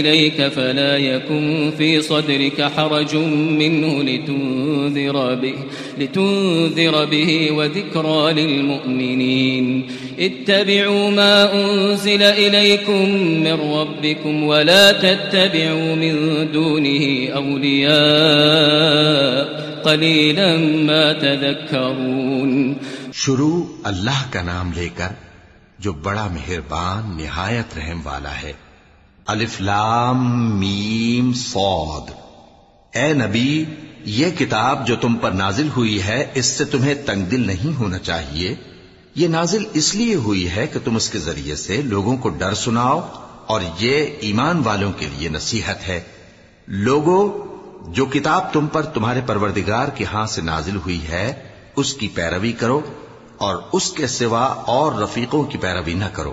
إليك فلا يكن في صدرك حرج منه لتنذر به لتنذر به وذكرى للمؤمنين. اتبعوا ما أنزل إليكم من ربكم ولا تتبعوا من دونه أولياء، قليلا ما تذكرون. شروع اللہ کا نام لے کر جو بڑا مہربان، نہایت رحم والا ہے۔ الف لام میم صاد۔ اے نبی، یہ کتاب جو تم پر نازل ہوئی ہے، اس سے تمہیں تنگ دل نہیں ہونا چاہیے۔ یہ نازل اس لیے ہوئی ہے کہ تم اس کے ذریعے سے لوگوں کو ڈر سناؤ، اور یہ ایمان والوں کے لیے نصیحت ہے۔ لوگوں جو کتاب تم پر تمہارے پروردگار کے ہاں سے نازل ہوئی ہے، اس کی پیروی کرو، اور اس کے سوا اور رفیقوں کی پیروی نہ کرو۔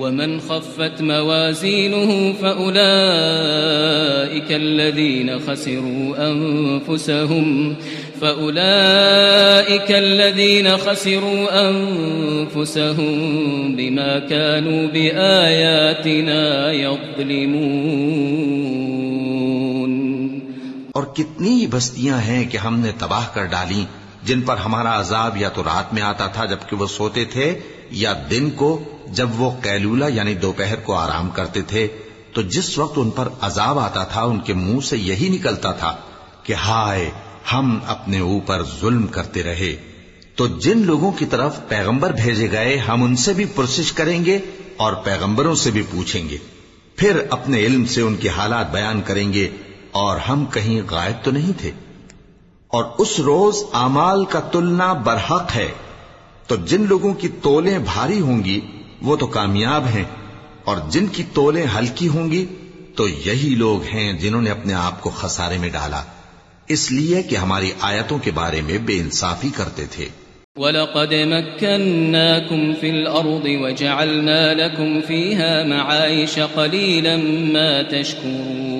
ومن خفت موازينه فأولئك الذين خسروا أنفسهم فأولئك الذين خسروا أنفسهم بما كانوا بآياتنا يظلمون اور کتنی بستیاں ہیں کہ ہم نے تباہ کر ڈالی جن پر ہمارا عذاب یا تو رات میں آتا تھا جبکہ وہ سوتے تھے یا دن کو جب وہ قیلولہ یعنی دوپہر کو آرام کرتے تھے، تو جس وقت ان پر عذاب آتا تھا، ان کے منہ سے یہی نکلتا تھا کہ ہائے، ہم اپنے اوپر ظلم کرتے رہے۔ تو جن لوگوں کی طرف پیغمبر بھیجے گئے، ہم ان سے بھی پرسش کریں گے اور پیغمبروں سے بھی پوچھیں گے۔ پھر اپنے علم سے ان کے حالات بیان کریں گے اور ہم کہیں غائب تو نہیں تھے۔ اور اس روز امال کا تلنا برحق ہے۔ تو جن لوگوں کی تولیں بھاری ہوں گی وہ تو کامیاب ہیں، اور جن کی تولیں ہلکی ہوں گی، تو یہی لوگ ہیں جنہوں نے اپنے آپ کو خسارے میں ڈالا۔ اس لیے کہ ہماری آیتوں کے بارے میں بے انصافی کرتے تھے۔ وَلَقَدْ مَكَّنَّاكُمْ فِي الْأَرْضِ وَجَعَلْنَا لَكُمْ فِيهَا معايش قَلِيلًا مَا تَشْكُرُونَ۔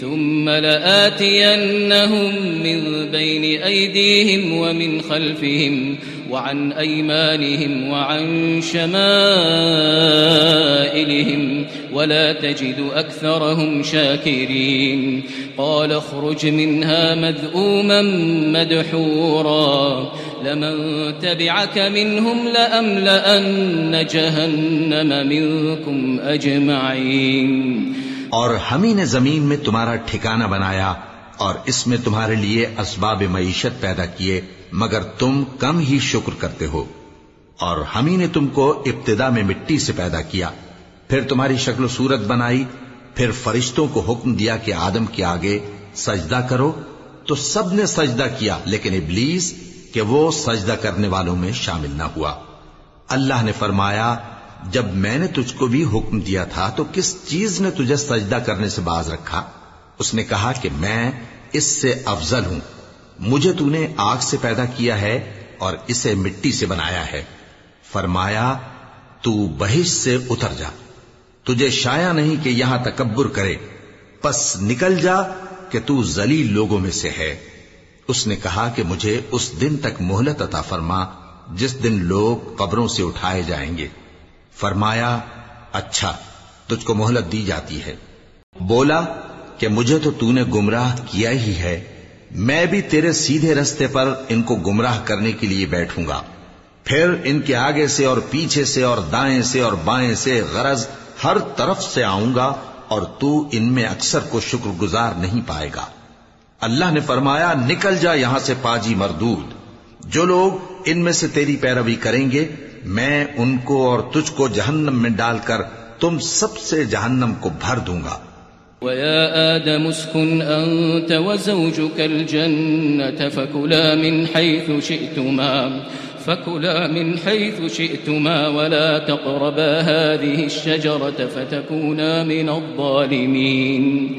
ثم لآتينهم من بين أيديهم ومن خلفهم وعن أيمانهم وعن شمائلهم ولا تجد أكثرهم شاكرين قال اخرج منها مذءوما مدحورا لمن تبعك منهم لأملأن جهنم منكم أجمعين اور ہم ہی نے زمین میں تمہارا ٹھکانہ بنایا اور اس میں تمہارے لیے اسباب معیشت پیدا کیے، مگر تم کم ہی شکر کرتے ہو۔ اور ہم ہی نے تم کو ابتدا میں مٹی سے پیدا کیا۔ پھر تمہاری شکل و صورت بنائی، پھر فرشتوں کو حکم دیا کہ آدم کے آگے سجدہ کرو۔ تو سب نے سجدہ کیا، لیکن ابلیس کہ وہ سجدہ کرنے والوں میں شامل نہ ہوا۔ اللہ نے فرمایا جب میں نے تجھ کو بھی حکم دیا تھا تو کس چیز نے تجھے سجدہ کرنے سے باز رکھا؟ اس نے کہا کہ میں اس سے افضل ہوں۔ مجھے تو نے آگ سے پیدا کیا ہے اور اسے مٹی سے بنایا ہے۔ فرمایا، تو بہش سے اتر جا۔ تجھے شایا نہیں کہ یہاں تکبر کرے۔ پس نکل جا کہ تو ذلیل لوگوں میں سے ہے۔ اس نے کہا کہ مجھے اس دن تک مہلت عطا فرما، جس دن لوگ قبروں سے اٹھائے جائیں گے۔ فرمایا اچھا تجھ کو مہلت دی جاتی ہے۔ بولا کہ مجھے تو تو نے گمراہ کیا ہی ہے، میں بھی تیرے سیدھے رستے پر ان کو گمراہ کرنے کے لیے بیٹھوں گا۔ پھر ان کے آگے سے اور پیچھے سے اور دائیں سے اور بائیں سے غرض ہر طرف سے آؤں گا اور تو ان میں اکثر کو شکر گزار نہیں پائے گا۔ اللہ نے فرمایا، نکل جا یہاں سے پاجی مردود۔ جو لوگ ان میں سے تیری پیروی کریں گے میں ان کو اور تجھ کو جہنم میں ڈال کر تم سب سے جہنم کو بھر دوں گا۔ ويا آدم اسكن أنت وزوجك الجنة فكلا من حيث شئتما، فكلا من حيث شئتما ولا تقربا هذه الشجرة فتكونا من الظالمين۔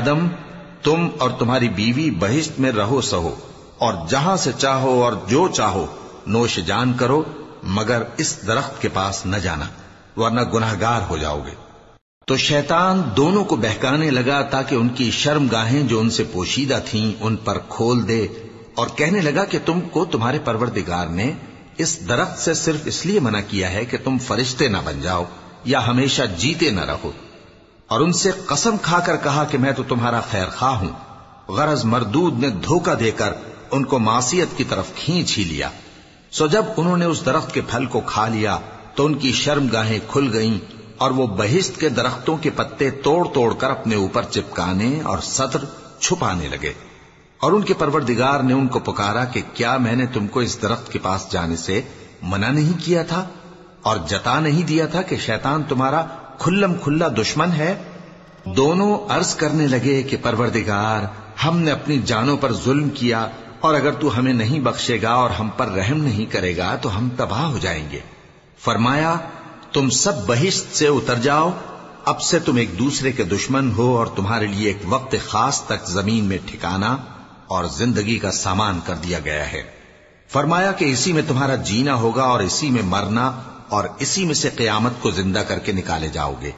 آدم، تم اور تمہاری بیوی بہشت میں رہو سہو، اور جہاں سے چاہو اور جو چاہو نوش جان کرو، مگر اس درخت کے پاس نہ جانا، ورنہ گناہ گار ہو جاؤ گے۔ تو شیطان دونوں کو بہکانے لگا تاکہ ان کی شرم گاہیں جو ان سے پوشیدہ تھیں ان پر کھول دے، اور کہنے لگا کہ تم کو تمہارے پروردگار نے اس درخت سے صرف اس لیے منع کیا ہے کہ تم فرشتے نہ بن جاؤ یا ہمیشہ جیتے نہ رہو۔ اور ان سے قسم کھا کر کہا کہ میں تو تمہارا خیر خواہ ہوں۔ غرض مردود نے دھوکہ دے کر ان کو معصیت کی طرف کھینچ ہی لیا۔ سو جب انہوں نے اس درخت کے پھل کو کھا لیا، تو ان کی شرم گاہیں کھل گئیں اور وہ بہشت کے درختوں کے پتے توڑ توڑ کر اپنے اوپر چپکانے اور سطر چھپانے لگے۔ اور ان کے پروردگار نے ان کو پکارا کہ کیا میں نے تم کو اس درخت کے پاس جانے سے منع نہیں کیا تھا اور جتا نہیں دیا تھا کہ شیطان تمہارا کھلم کھلا دشمن ہے، دونوں عرض کرنے لگے کہ پروردگار، ہم نے اپنی جانوں پر ظلم کیا اور اگر تو ہمیں نہیں بخشے گا اور ہم پر رحم نہیں کرے گا تو ہم تباہ ہو جائیں گے۔ فرمایا، تم سب بہشت سے اتر جاؤ، اب سے تم ایک دوسرے کے دشمن ہو اور تمہارے لیے ایک وقت خاص تک زمین میں ٹھکانا اور زندگی کا سامان کر دیا گیا ہے۔ فرمایا کہ اسی میں تمہارا جینا ہوگا اور اسی میں مرنا اور اسی میں سے قیامت کو زندہ کر کے نکالے جاؤ گے۔